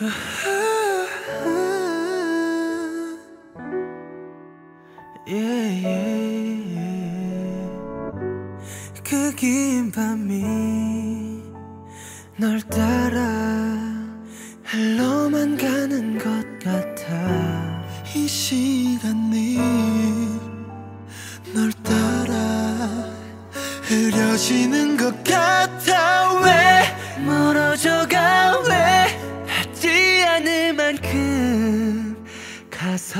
yeah, yeah. 그긴 밤이 널 따라 흘러만 가는 것 같아. 이 시간이 널 따라 흐려지는 것 같아. 왜 멀어져가 가서.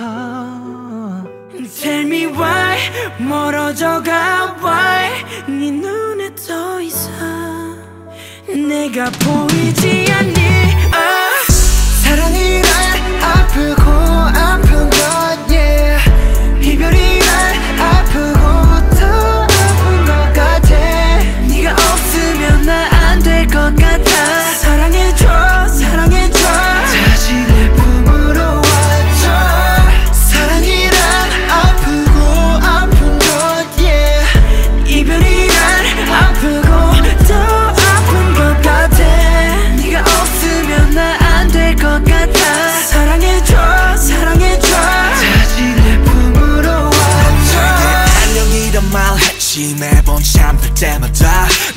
Tell me why 멀어져가 why 네 눈에 더 이상 내가 보이지 않니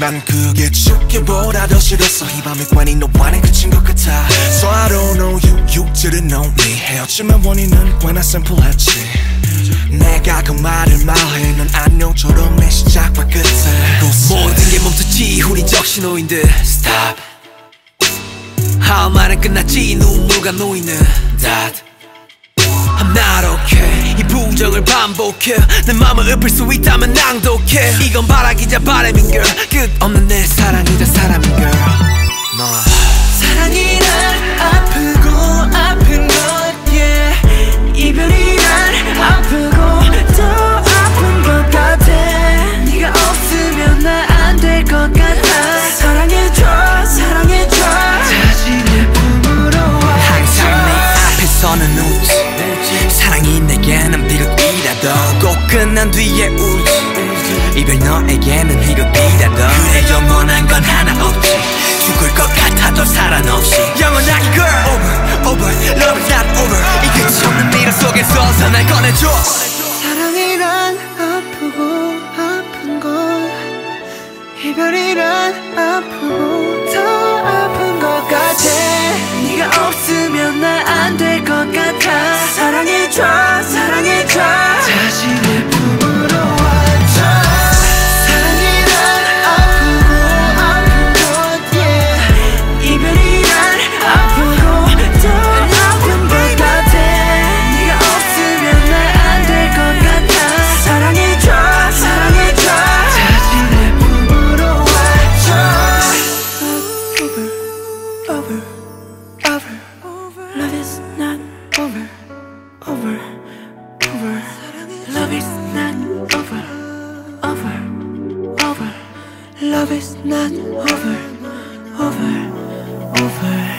난 그게 죽기보다 더 싫었어. 이 밤이 괜히 너와는 그친 것 같아. So I don't know you, you didn't know me 헤어짐의 원인은 꽤나 심플했지. 내가 그 말을 말해. 넌 안녕처럼 내 시작과 끝에 모든 게 멈췄지 후리적 신호인들. Stop. 할 말은 끝났지. 눈물과 노이는 That 부정을 반복해. 내 맘을 읊을 수 있다면 낭독해. 이건 바라기자 바람인 girl. 끝없는 내 사랑이자 사람인 girl. 너. 사랑이란 아프고 아픈 것 yeah. 이별이란 아프고 더 아픈 것 같아. 네가 없으면 나 안 될 것 같아. 사랑해줘 사랑해줘. 내 품으로 항상 내 와줘 앞에 서는 끝난 뒤에 울지. 이별 너에게는 희극이라도. 그래 영원한 건 하나 없지. 죽을 것 같아도 사랑 없이 영원하게 girl over over love is not over. 이 끝이 없는 미래 속에서 날 꺼내줘. 사랑이란 over, over. Love is not over, over, over. Love is not over, over, over